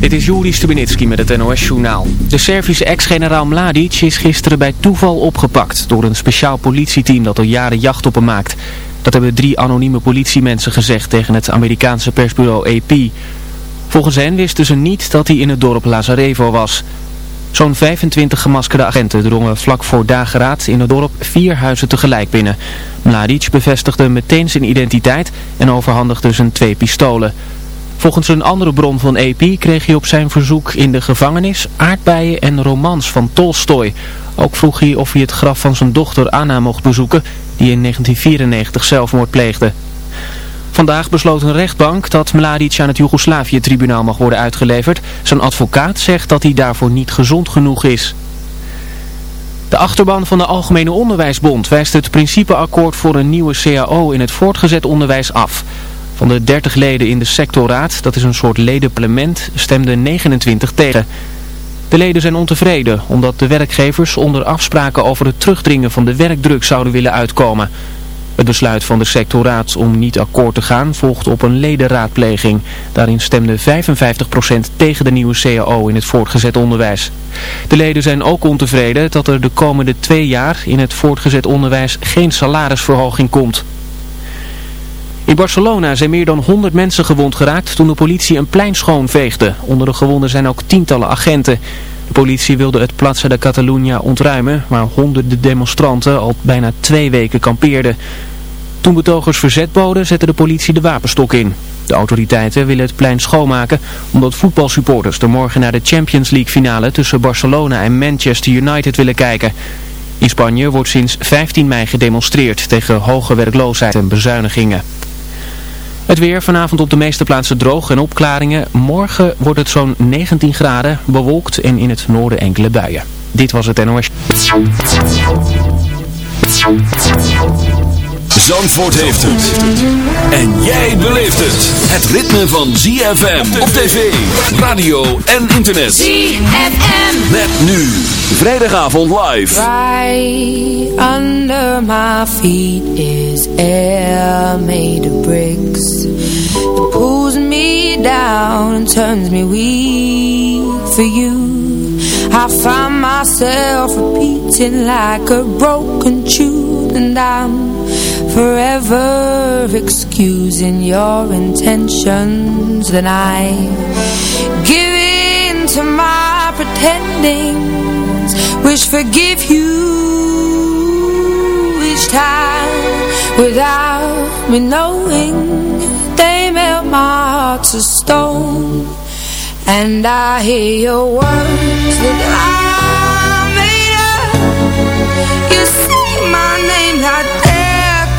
Dit is Juri Stubenitski met het NOS-journaal. De Servische ex-generaal Mladic is gisteren bij toeval opgepakt door een speciaal politieteam dat al jaren jacht op hem maakt. Dat hebben drie anonieme politiemensen gezegd tegen het Amerikaanse persbureau AP. Volgens hen wisten ze niet dat hij in het dorp Lazarevo was. Zo'n 25 gemaskerde agenten drongen vlak voor dageraad in het dorp vier huizen tegelijk binnen. Mladic bevestigde meteen zijn identiteit en overhandigde zijn twee pistolen. Volgens een andere bron van AP kreeg hij op zijn verzoek in de gevangenis aardbeien en romans van Tolstoy. Ook vroeg hij of hij het graf van zijn dochter Anna mocht bezoeken, die in 1994 zelfmoord pleegde. Vandaag besloot een rechtbank dat Mladic aan het Joegoslavië-tribunaal mag worden uitgeleverd. Zijn advocaat zegt dat hij daarvoor niet gezond genoeg is. De achterban van de Algemene Onderwijsbond wijst het principeakkoord voor een nieuwe CAO in het voortgezet onderwijs af. Van de 30 leden in de sectorraad, dat is een soort ledenparlement, stemden 29 tegen. De leden zijn ontevreden omdat de werkgevers onder afspraken over het terugdringen van de werkdruk zouden willen uitkomen. Het besluit van de sectorraad om niet akkoord te gaan volgt op een ledenraadpleging. Daarin stemde 55% tegen de nieuwe CAO in het voortgezet onderwijs. De leden zijn ook ontevreden dat er de komende twee jaar in het voortgezet onderwijs geen salarisverhoging komt. In Barcelona zijn meer dan 100 mensen gewond geraakt toen de politie een plein schoonveegde. Onder de gewonden zijn ook tientallen agenten. De politie wilde het Plaza de Catalunya ontruimen, waar honderden demonstranten al bijna twee weken kampeerden. Toen betogers verzet boden, zette de politie de wapenstok in. De autoriteiten willen het plein schoonmaken omdat voetbalsupporters er morgen naar de Champions League finale tussen Barcelona en Manchester United willen kijken. In Spanje wordt sinds 15 mei gedemonstreerd tegen hoge werkloosheid en bezuinigingen. Het weer vanavond op de meeste plaatsen droog en opklaringen. Morgen wordt het zo'n 19 graden, bewolkt en in het noorden enkele buien. Dit was het NOS. Zandvoort heeft het. En jij beleeft het. Het ritme van ZFM op tv, radio en internet. ZFM. Met nu. Vrijdagavond live. Right under my feet is air made of bricks. It pulls me down and turns me weak for you. I find myself repeating like a broken tune and I'm forever excusing your intentions. Then I give in to my pretendings Wish forgive you each time Without me knowing. They melt my heart to stone And I hear your words that I made up. You say my name like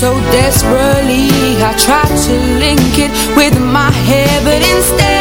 So desperately. I try to link it with my hair But instead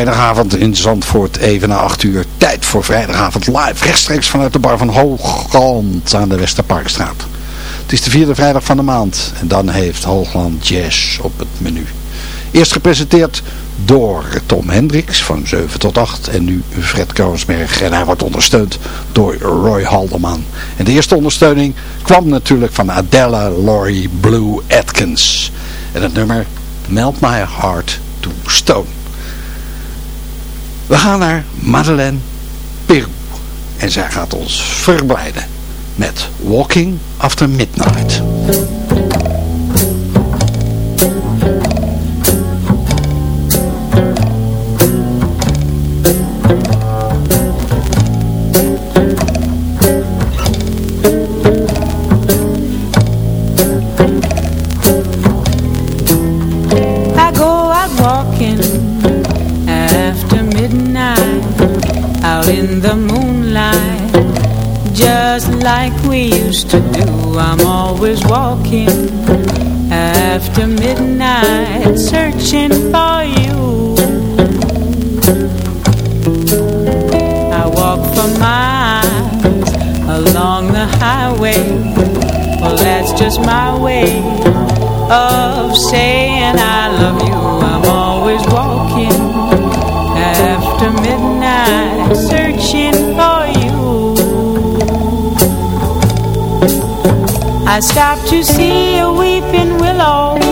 vrijdagavond in Zandvoort even na 8 uur. Tijd voor vrijdagavond live rechtstreeks vanuit de bar van Hoogland aan de Westerparkstraat. Het is de vierde vrijdag van de maand en dan heeft Hoogland Jazz op het menu. Eerst gepresenteerd door Tom Hendricks van 7 tot 8 en nu Fred Koonsberg en hij wordt ondersteund door Roy Haldeman. En de eerste ondersteuning kwam natuurlijk van Adela Laurie Blue Atkins en het nummer Melt My Heart to Stone. We gaan naar Madeleine Peru. En zij gaat ons verblijden met Walking After Midnight. To do. I'm always walking after midnight Searching for you. I walk for miles along the highway. Well that's just my way of saying I love you. I'm always walking after midnight Searching for I stopped to see a weeping willow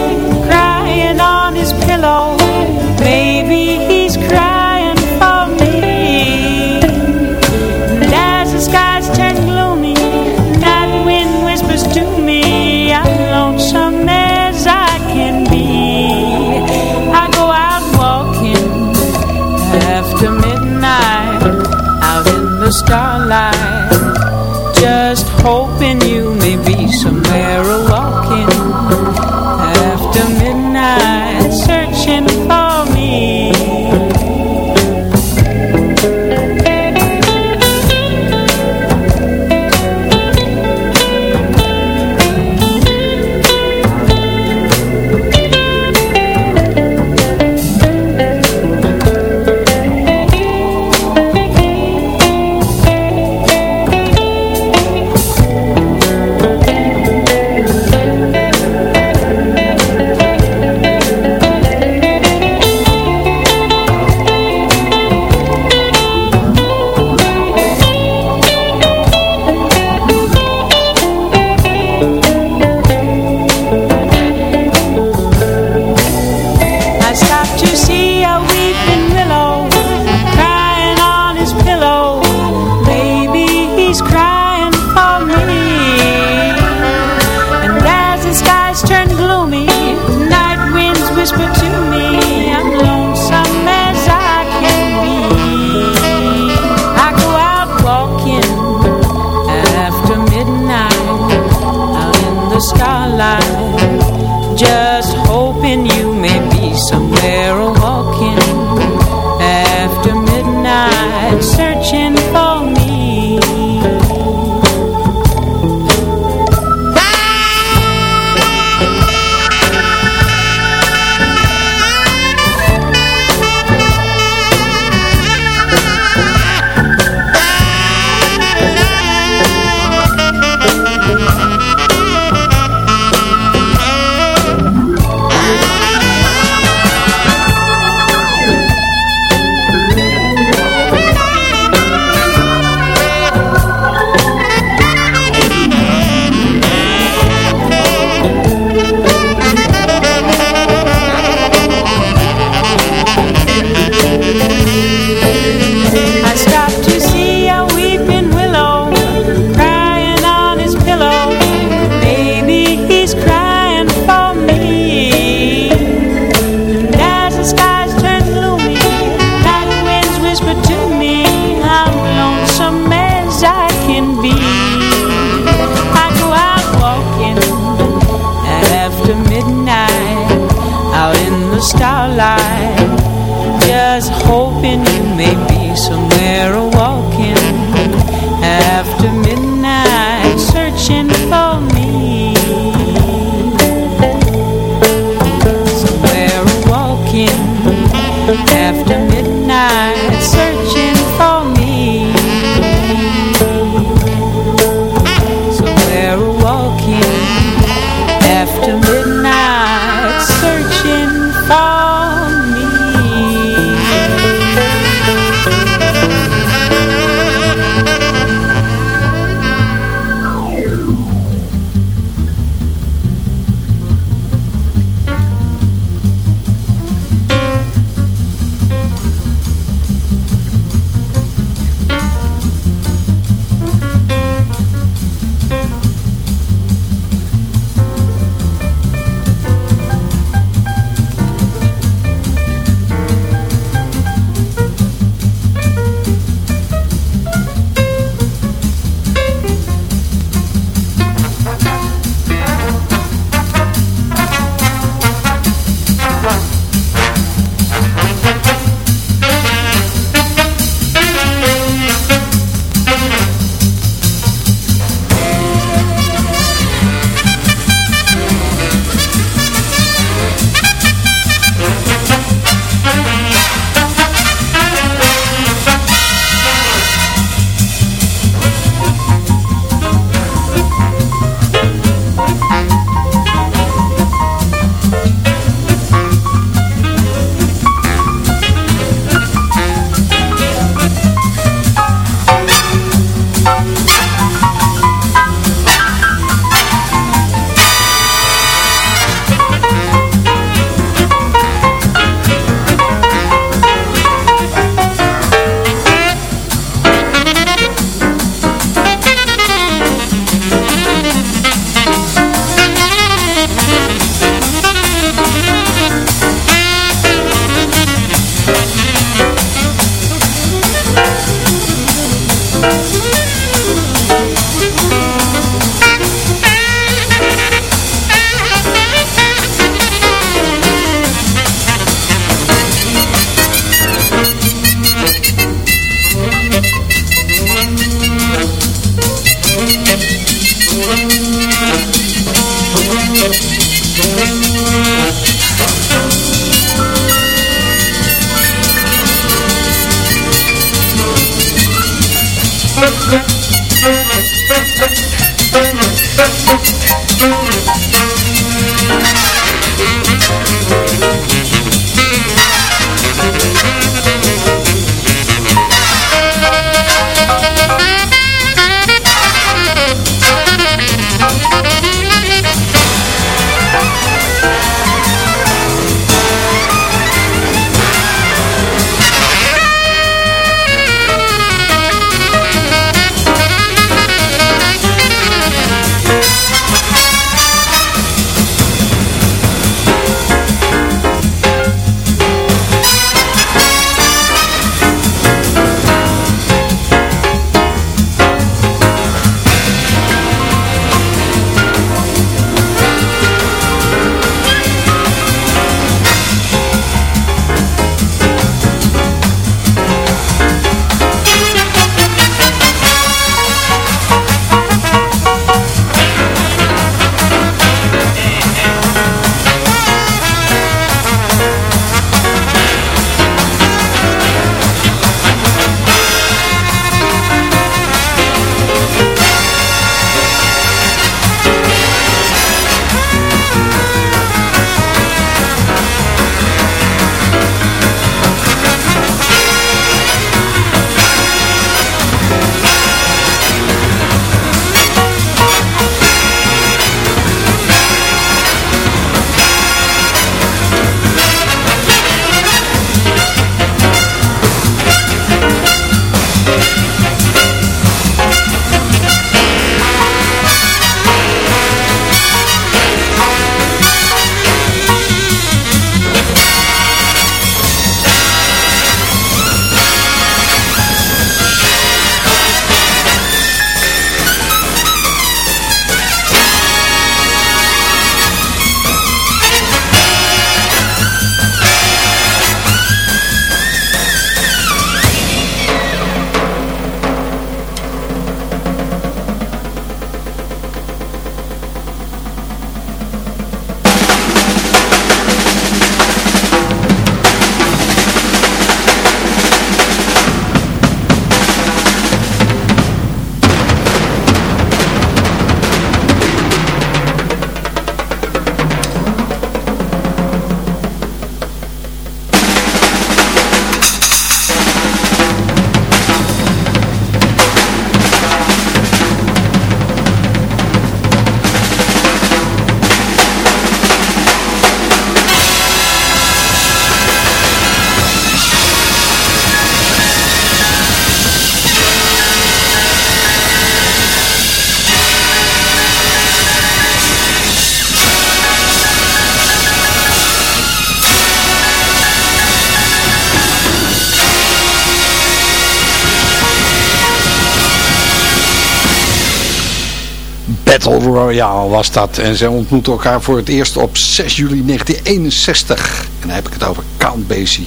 Was dat. En ze ontmoetten elkaar voor het eerst op 6 juli 1961. En dan heb ik het over Count Basie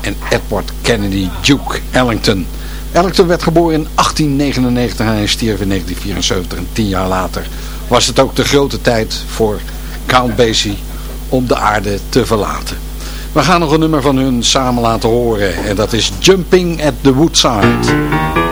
en Edward Kennedy Duke Ellington. Ellington werd geboren in 1899 en hij stierf in 1974. En tien jaar later was het ook de grote tijd voor Count Basie om de aarde te verlaten. We gaan nog een nummer van hun samen laten horen. En dat is Jumping at the Woodside.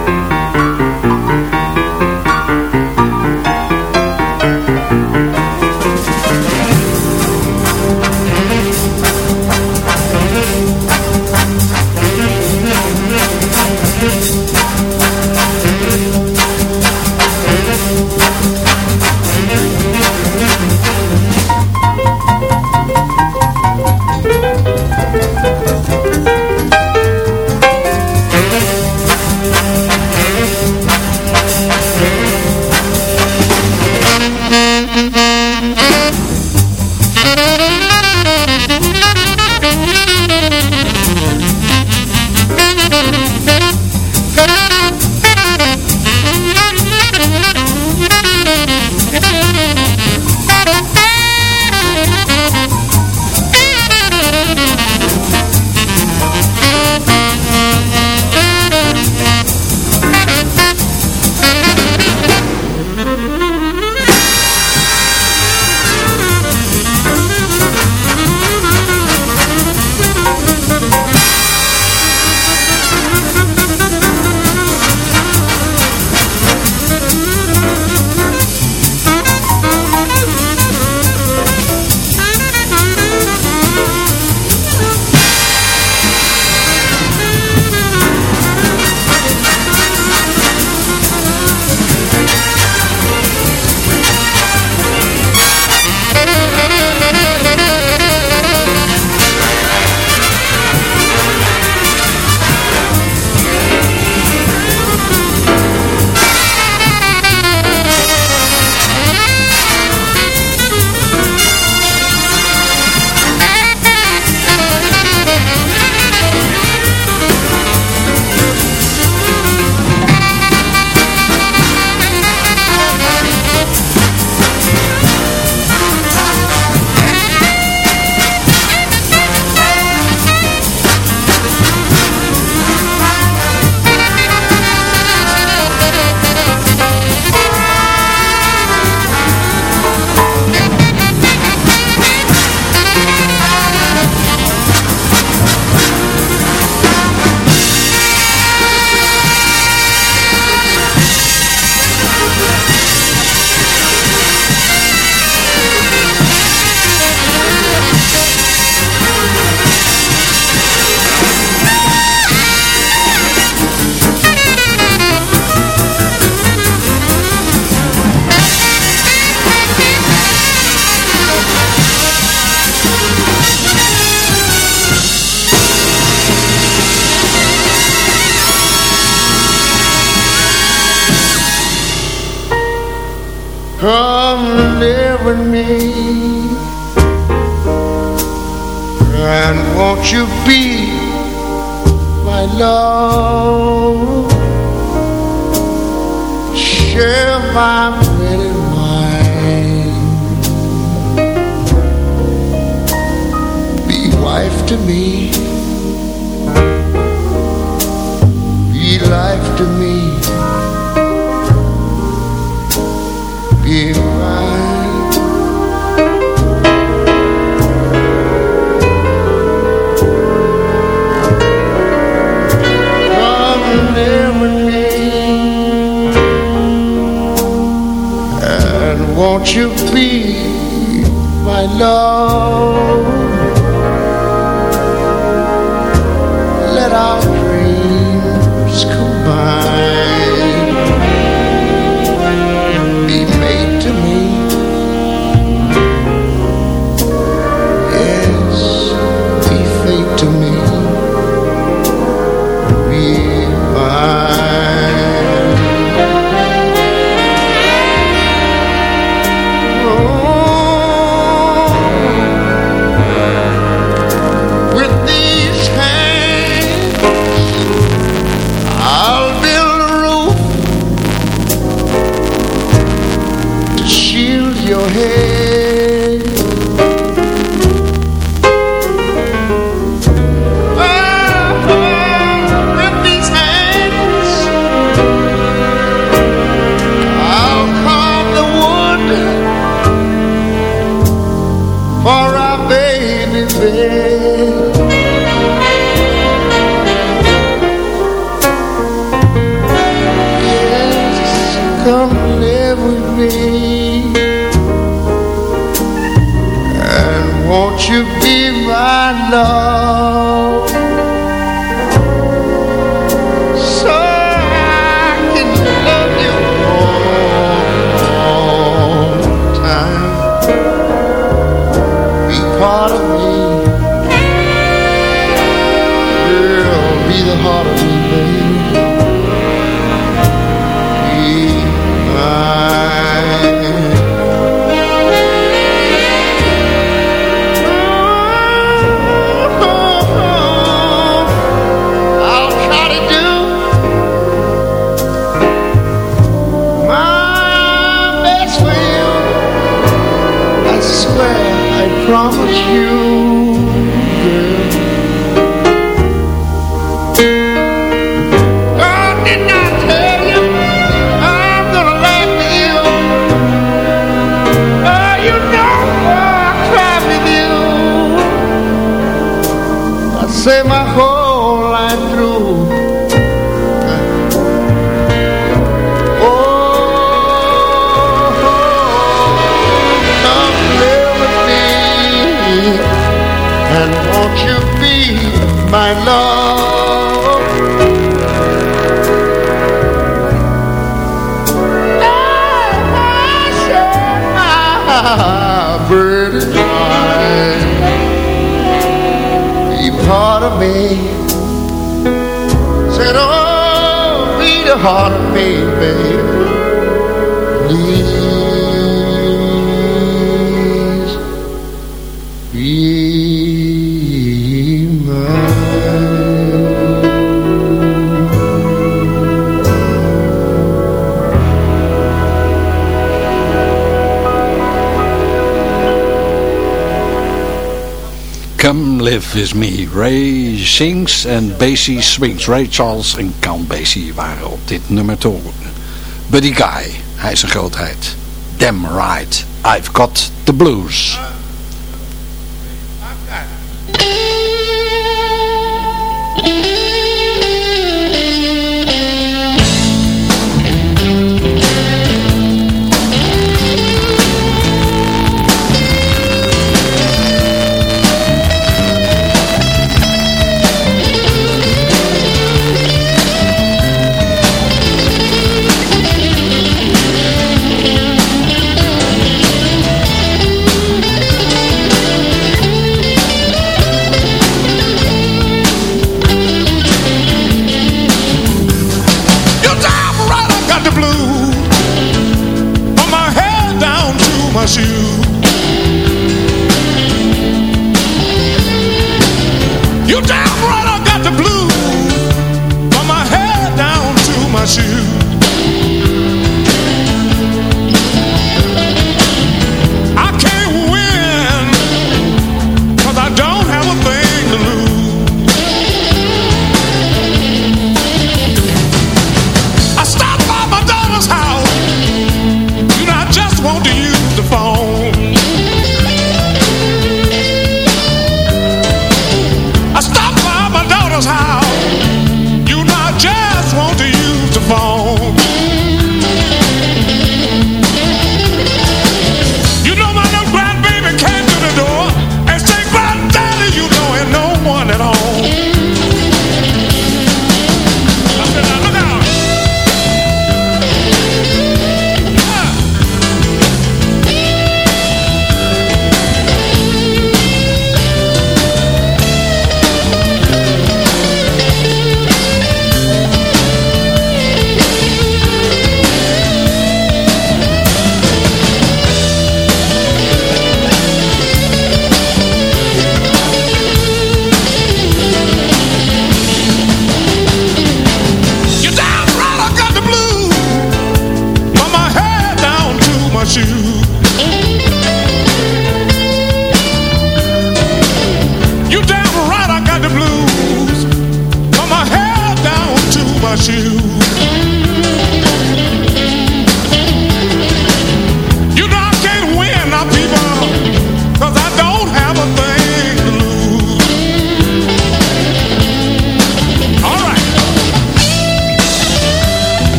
promise you. heart, baby. Please. Live With Me. Ray sings en Basie swings. Ray Charles en Count Basie waren op dit nummer te. Buddy Guy, hij is een grootheid. Damn right, I've got the blues. got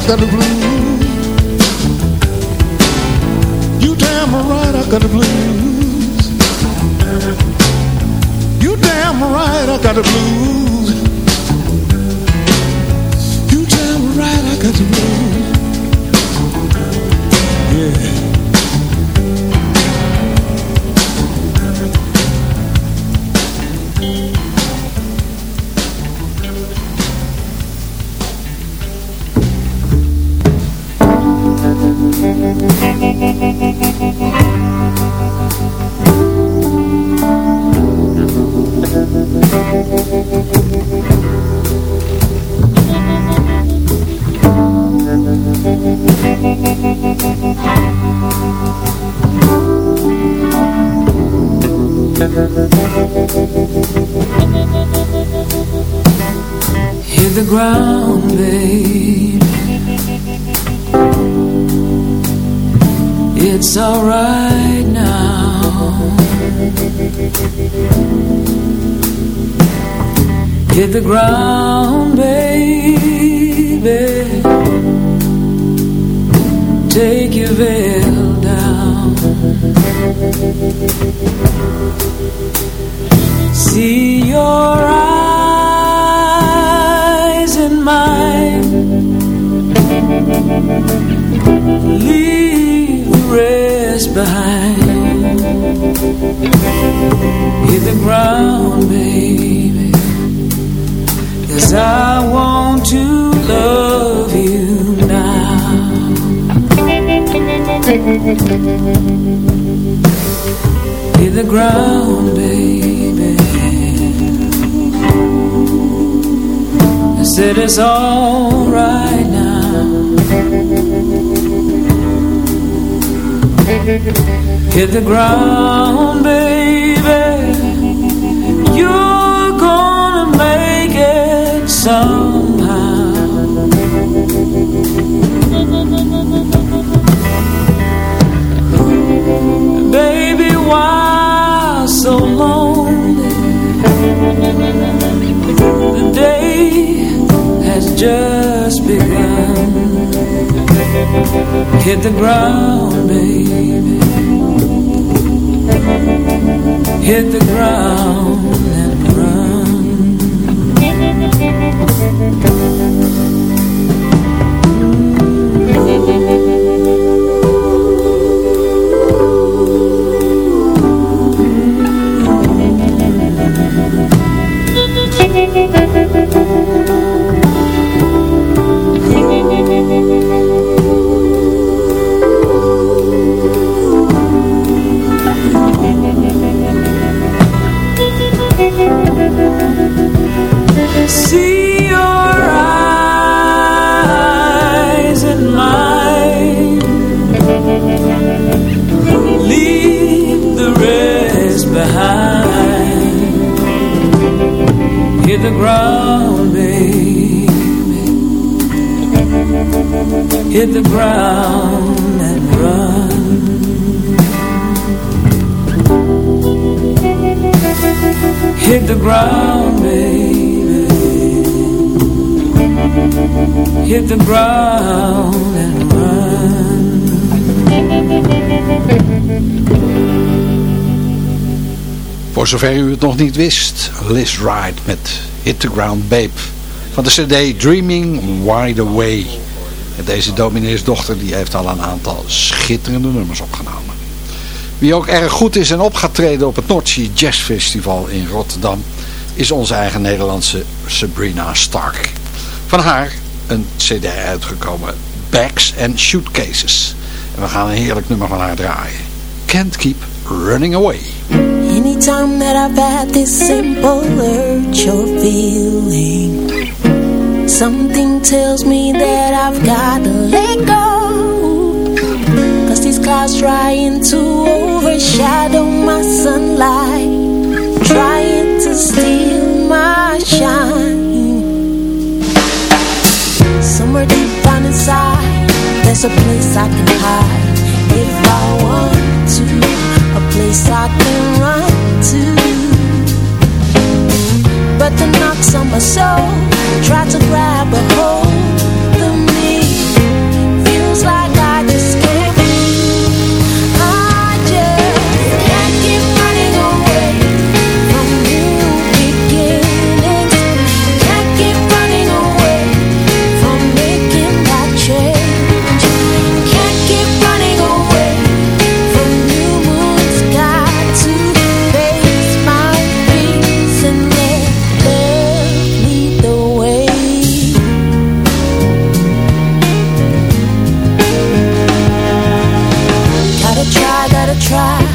I got the blues. You damn right I got the blues. You damn right I got the blues. Hit the ground, baby. It's alright now. Hit the ground, baby. You're gonna make it somehow. Why so lonely? The day has just begun. Hit the ground, baby. Hit the ground and run. Ground, baby. Hit the ground and run. Hit the ground, baby. Hit the ground and run. Voor zover u het nog niet wist, Liz Wright met Hit the Ground Babe. Van de cd Dreaming Wide Away. En deze domineersdochter die heeft al een aantal schitterende nummers opgenomen. Wie ook erg goed is en op gaat treden op het Noordzee Jazz Festival in Rotterdam... is onze eigen Nederlandse Sabrina Stark. Van haar een cd uitgekomen, Bags and Suitcases. En we gaan een heerlijk nummer van haar draaien. Can't Keep Running Away. Anytime that I've had this simple urge or feeling. Something tells me that I've got to let go. Cause these clouds trying to overshadow my sunlight Trying to steal my shine. Somewhere deep down inside There's a place I can hide. If I want to A place I can run But the knocks on my soul Try to grab a hold try.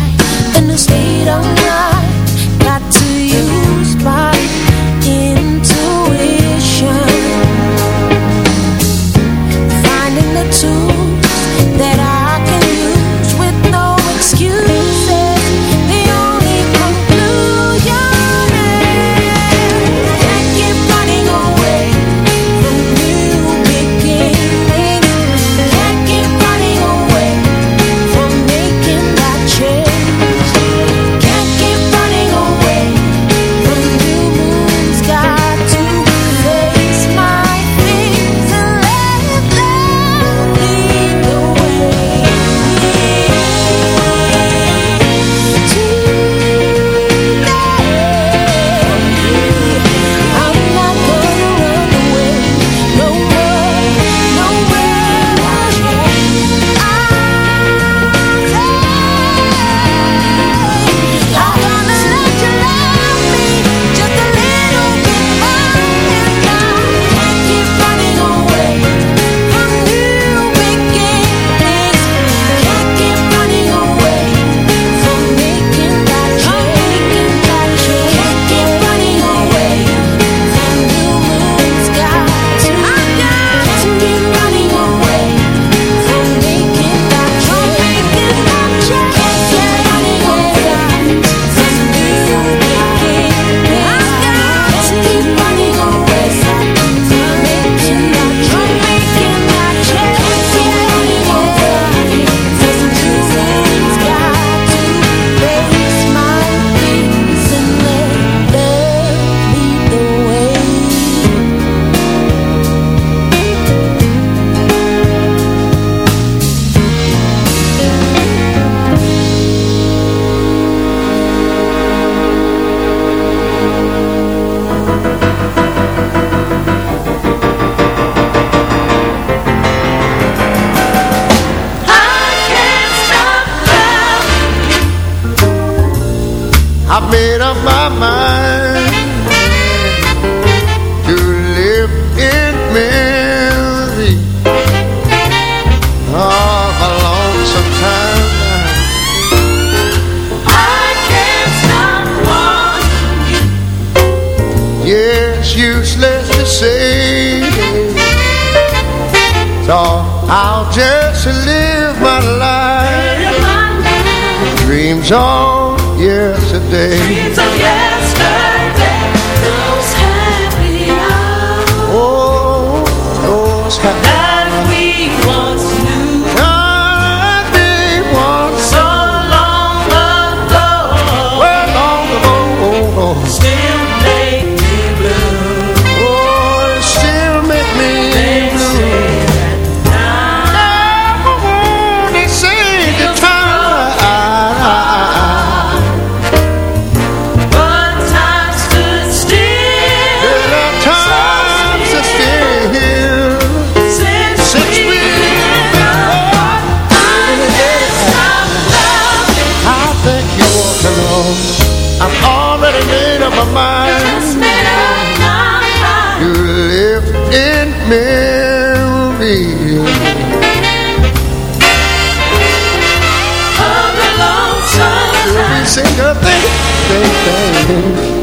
single thing, thing, thing.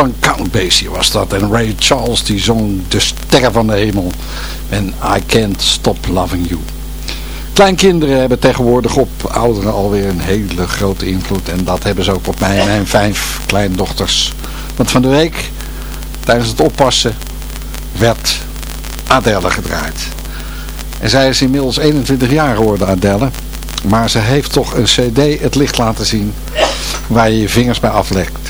Van Count Basie was dat. En Ray Charles die zong De Sterren van de Hemel. En I Can't Stop Loving You. Kleinkinderen hebben tegenwoordig op ouderen alweer een hele grote invloed. En dat hebben ze ook op mij en mijn vijf kleindochters. Want van de week, tijdens het oppassen, werd Adele gedraaid. En zij is inmiddels 21 jaar geworden, Adele. Maar ze heeft toch een cd het licht laten zien waar je je vingers bij aflegt.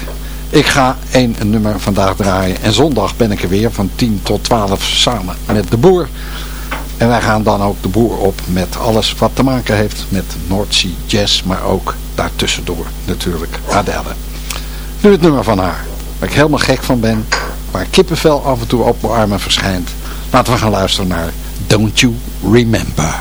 Ik ga één nummer vandaag draaien. En zondag ben ik er weer van 10 tot 12 samen met de boer. En wij gaan dan ook de boer op met alles wat te maken heeft met Sea Jazz. Maar ook daartussendoor natuurlijk Adele. Nu het nummer van haar. Waar ik helemaal gek van ben. Waar kippenvel af en toe op mijn armen verschijnt. Laten we gaan luisteren naar Don't You Remember.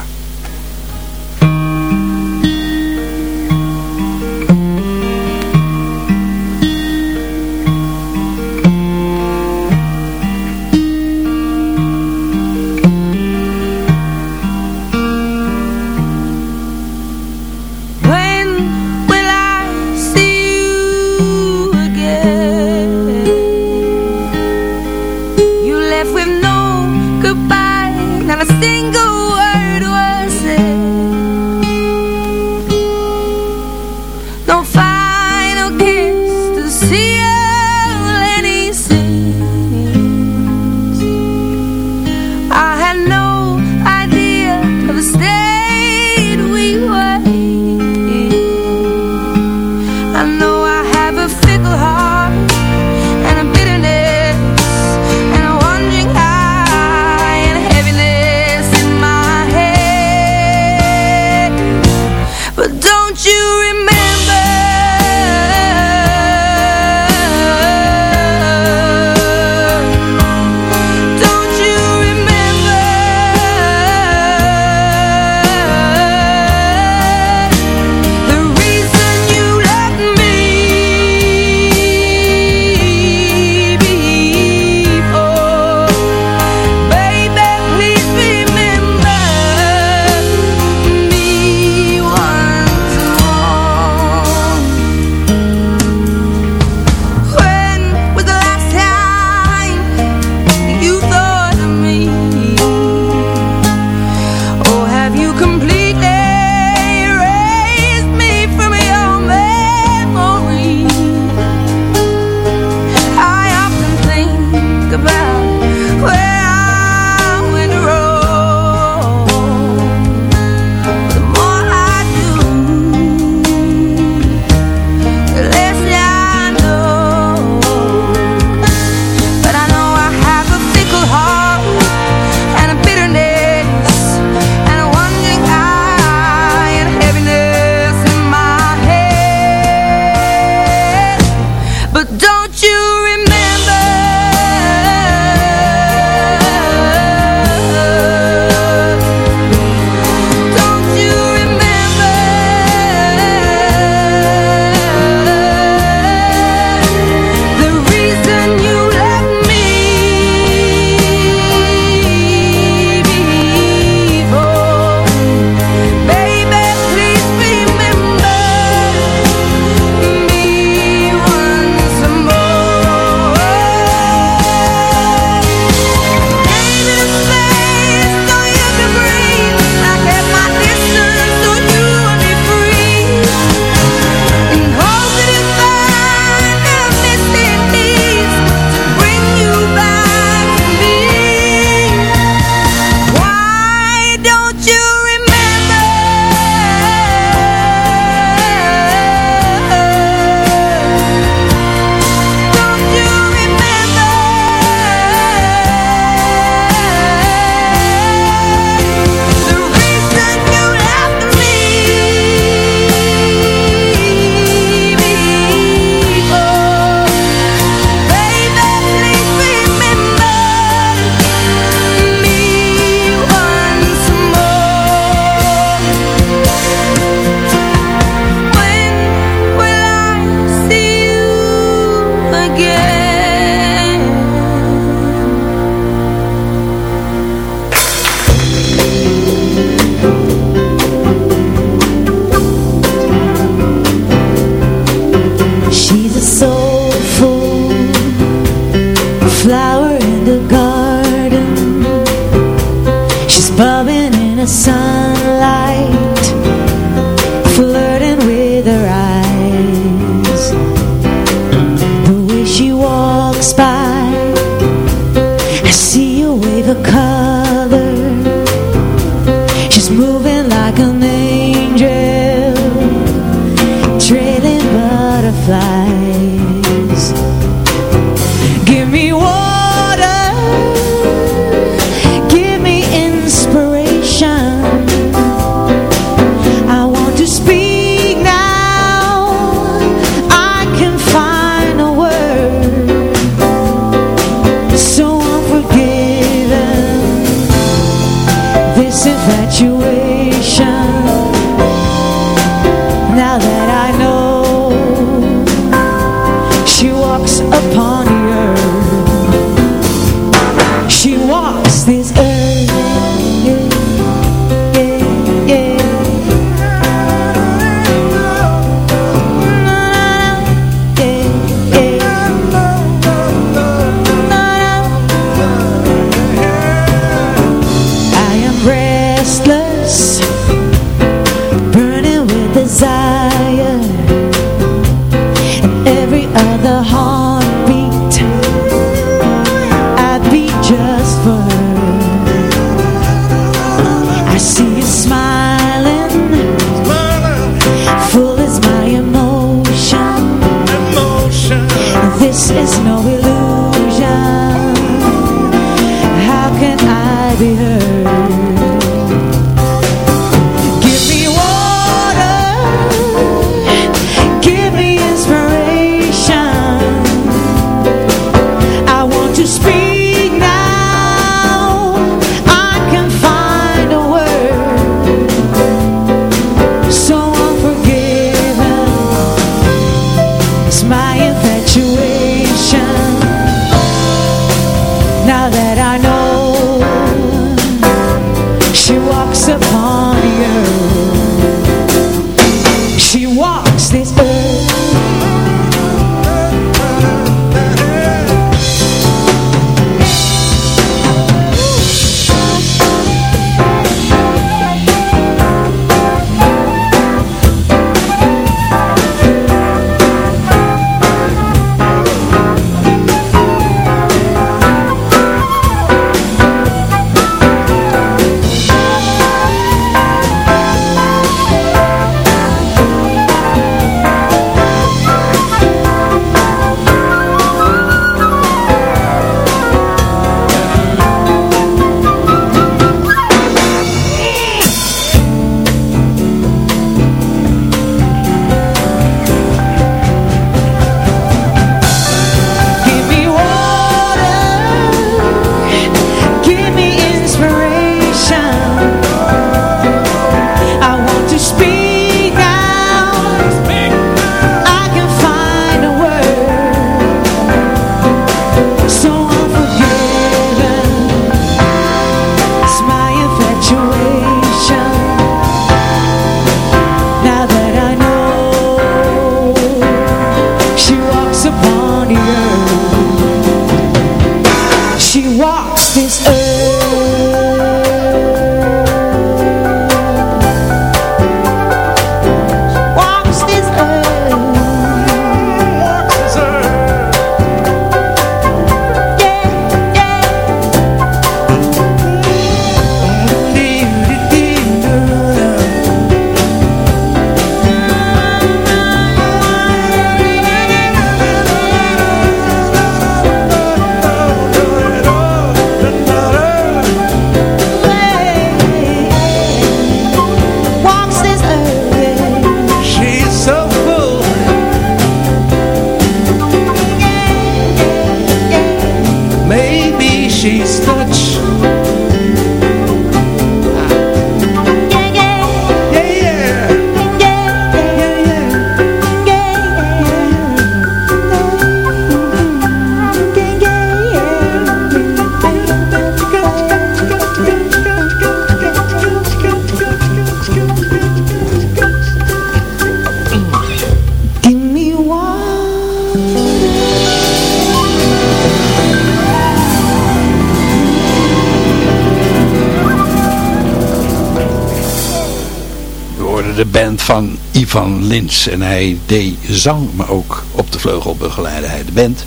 Van Lins en hij deed zang, maar ook op de vleugel begeleidde hij de band.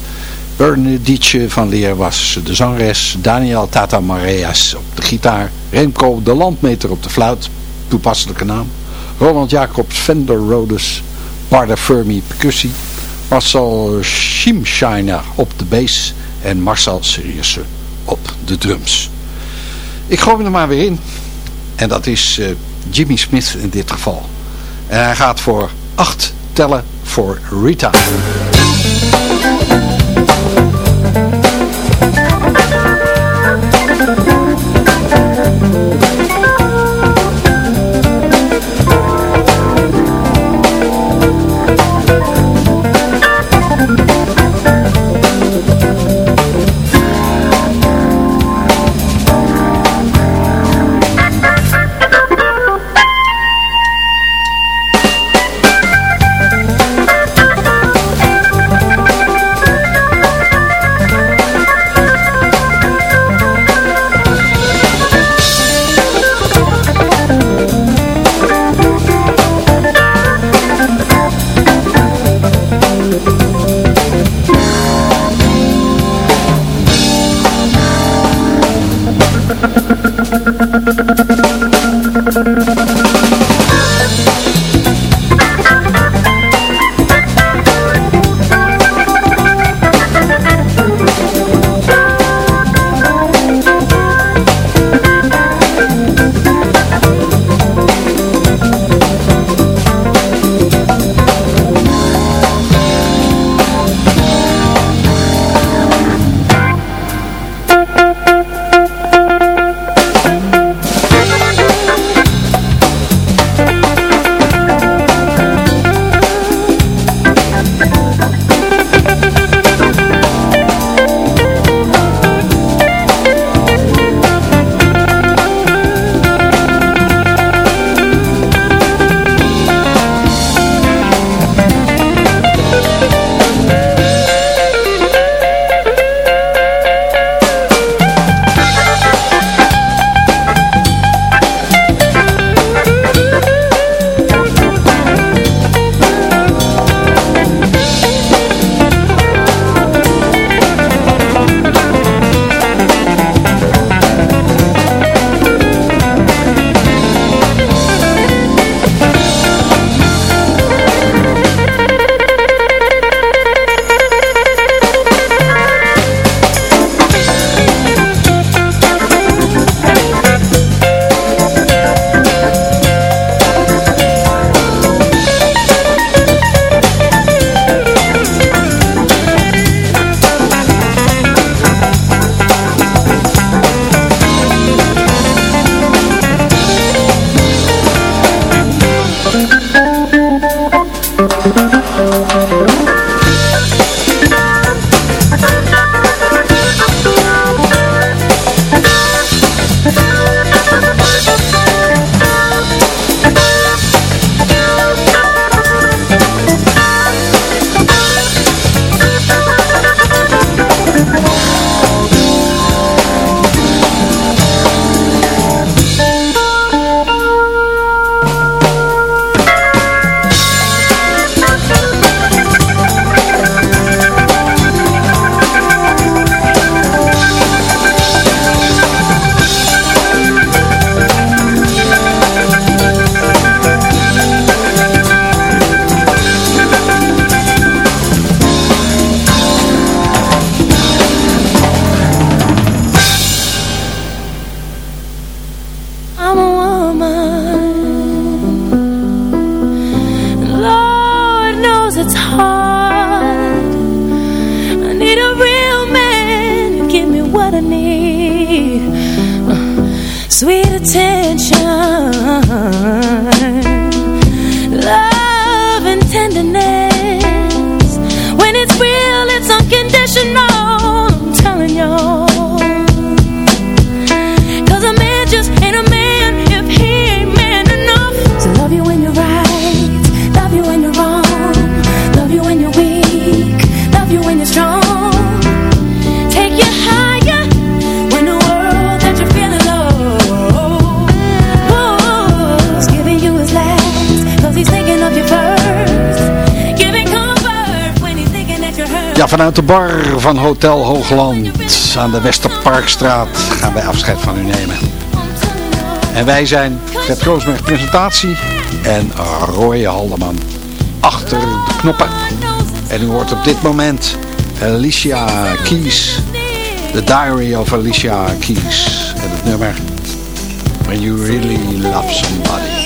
Bernadetje van Leer was de zangeres, Daniel Tata Mareas op de gitaar, Remco de Landmeter op de fluit, toepasselijke naam, Roland Jacobs Fender Rhodes, Barda Fermi percussie, Marcel Schimscheiner op de bass en Marcel Seriussen op de drums. Ik gooi er maar weer in. En dat is uh, Jimmy Smith in dit geval. En hij gaat voor acht tellen voor Rita. sweet attention. Vanuit de bar van Hotel Hoogland aan de Westerparkstraat gaan wij afscheid van u nemen. En wij zijn Fred Kroosberg presentatie en Roy Haldeman achter de knoppen. En u hoort op dit moment eh, Alicia Keys, The Diary of Alicia Keys en het nummer When You Really Love Somebody.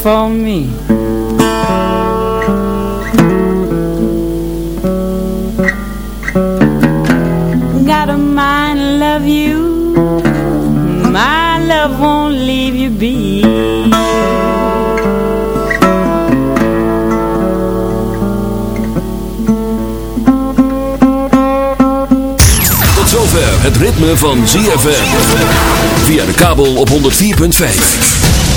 for me. Got a mind to love you. My love won't leave you be. Tot zover het ritme van ZFM Via de kabel op 104.5